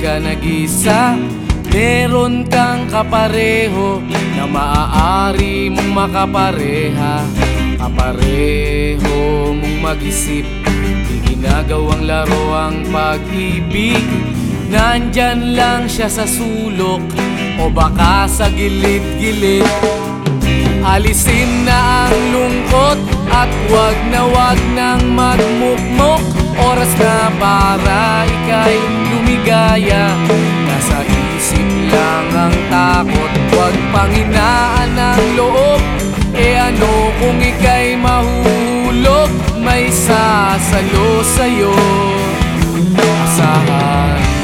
ka nag-isa. Meron kang kapareho Na maaari mong makapareha. Kapareho mong mag-isip Di ginagawang laro ang pag-ibig. Nandyan lang siya sa sulok O baka sa gilid-gilid. Alisin na ang lungkot At wag na wag nang magmukmok Oras na para panghinaan ang loob. E ano kung ika'y mahulog May sasalo sa'yo. Asahan mo.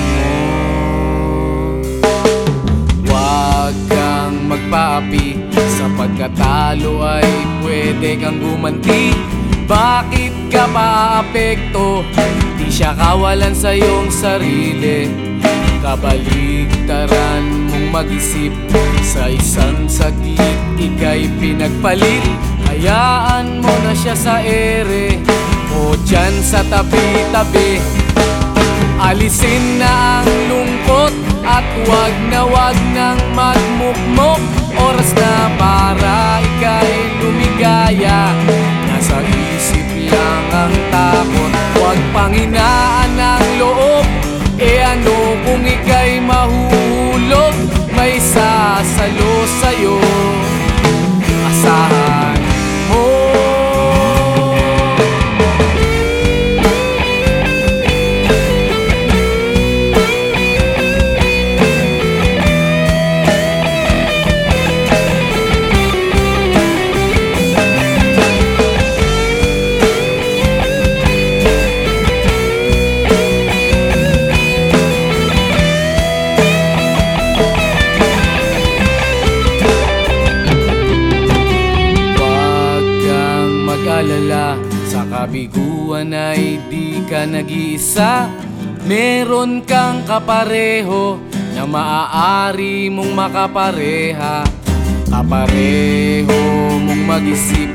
Huwag kang magpaapi. Sa pagkatalo ay pwede kang gumanti. Bakit ka paapekto? Di siya kawalan sa iyong sarili. Kabaligtaran mong mag-isip Sa isang saglit ika'y pinagpalit. Hayaan mo na siya sa ere. O dyan sa tabi-tabi. Alisin na ang lungkot at wag na wag nang magmukmok. Oras na para kabiguan ay di ka nag-iisa. Meron kang kapareho Na maaari mong makapareha. Kapareho mong mag-isip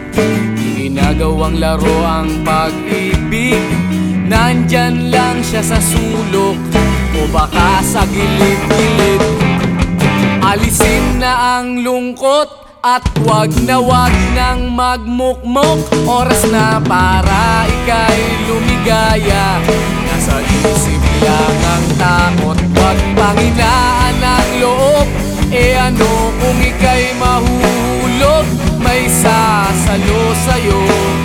ginagawang laro ang pag-ibig. Nandyan lang siya sa sulok O baka sa gilid-gilid. Alisin na ang lungkot at wag na wag nang magmukmok Oras na para ika'y lumigaya. Nasa isip lang ang takot Wag panghinaan ang loob. E ano kung ika'y mahulog May sasalo sa'yo